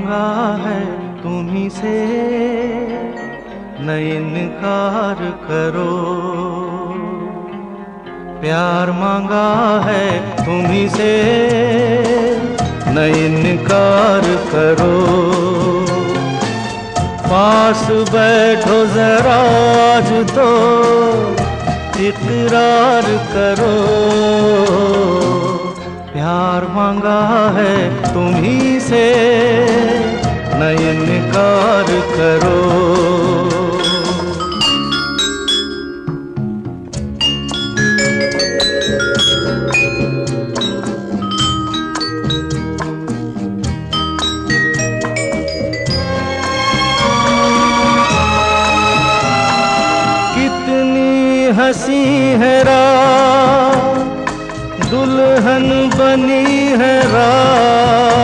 मांगा है तुम्ही से न इनकार करो। प्यार मांगा है तुम्ही से न इनकार करो। पास बैठो जरा आज तो इकरार करो। प्यार मांगा है तुम्ही से इनकार करो। कितनी हँसी है रात दुल्हन बनी है रात।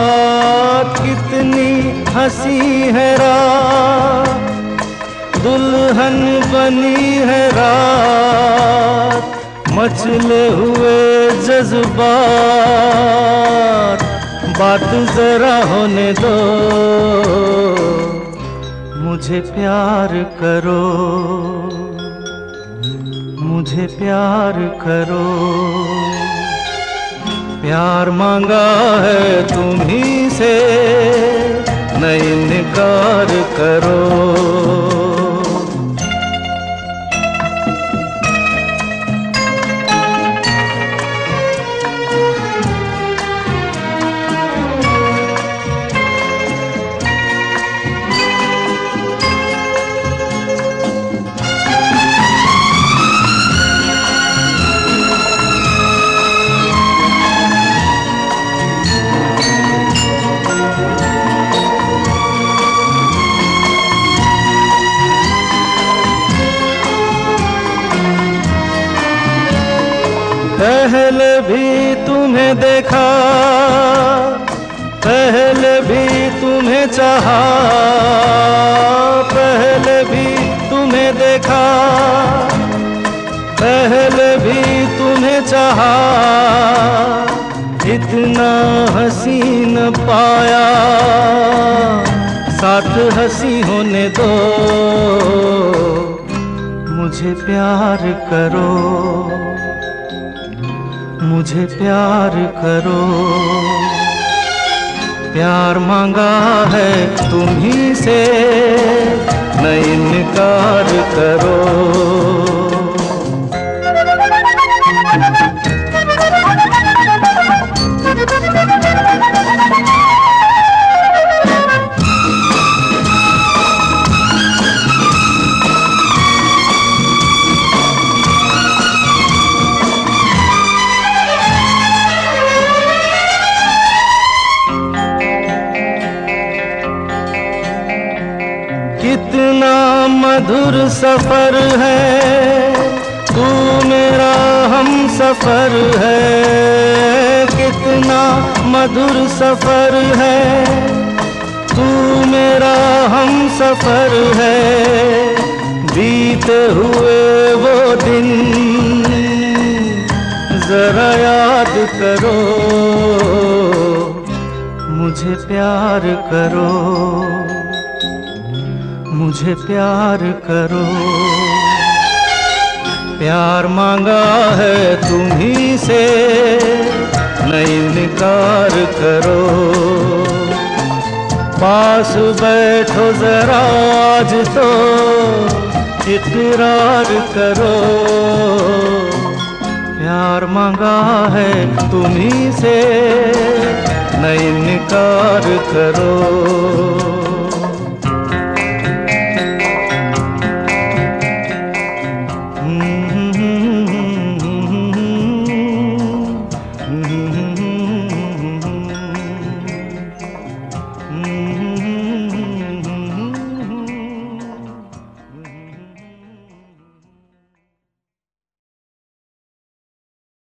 हँसी है दुल्हन बनी है रात, मचले हुए जज्बात, बात जरा होने दो, मुझे प्यार करो, मुझे प्यार करो। प्यार मांगा है तुम्ही से न इनकार देखा, पहले भी तुम्हें चाहा, पहले भी तुम्हें देखा, पहले भी तुम्हें चाहा इतना हसीन पाया, साथ हँसी होने दो, मुझे प्यार करो। मुझे प्यार करो। प्यार मांगा है तुम्ही से। कितना मधुर सफ़र है। तू मेरा हम सफ़र है। कितना मधुर सफ़र है। तू मेरा हम सफ़र है। बीते हुए वो दिन जरा याद करो। मुझे प्यार करो। मुझे प्यार करो। प्यार मांगा है तुम्ही से, नहीं इनकार करो। पास बैठो जरा आज तो इकरार करो। प्यार मांगा है तुम्ही से, नहीं इनकार करो। Mm.